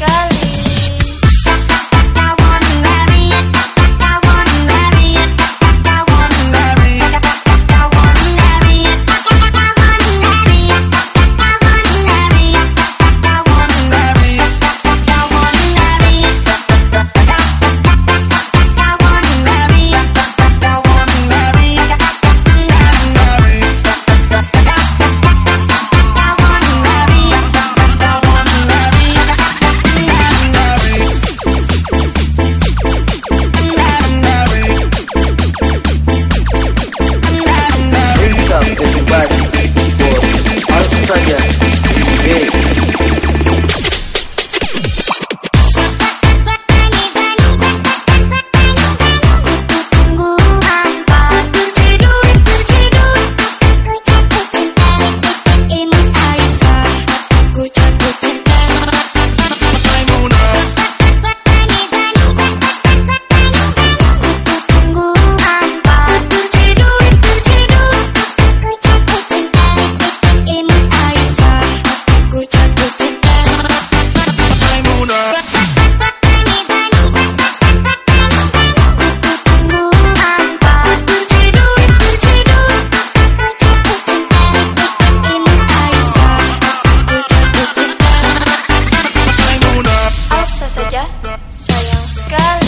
sekali God.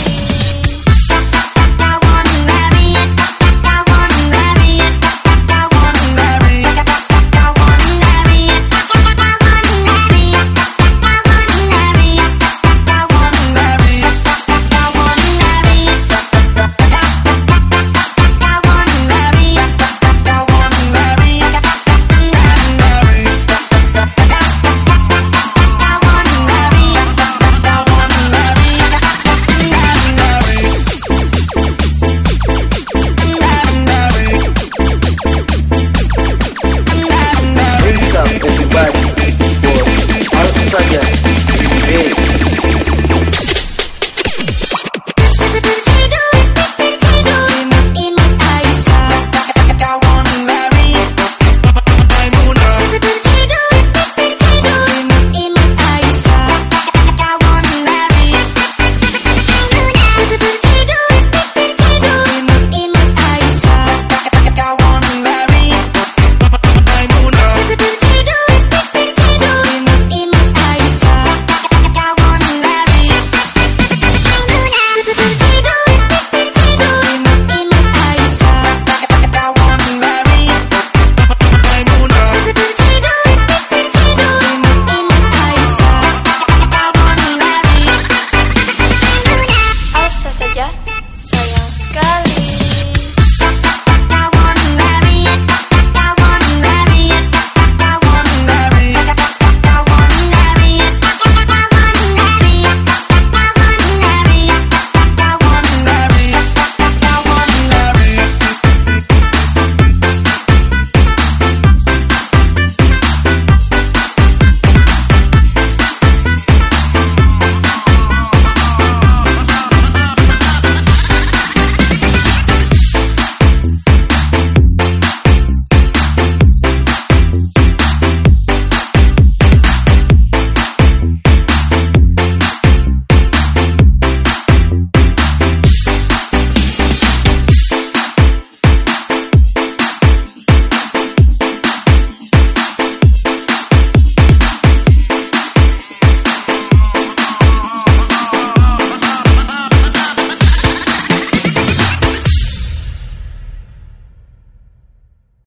musical.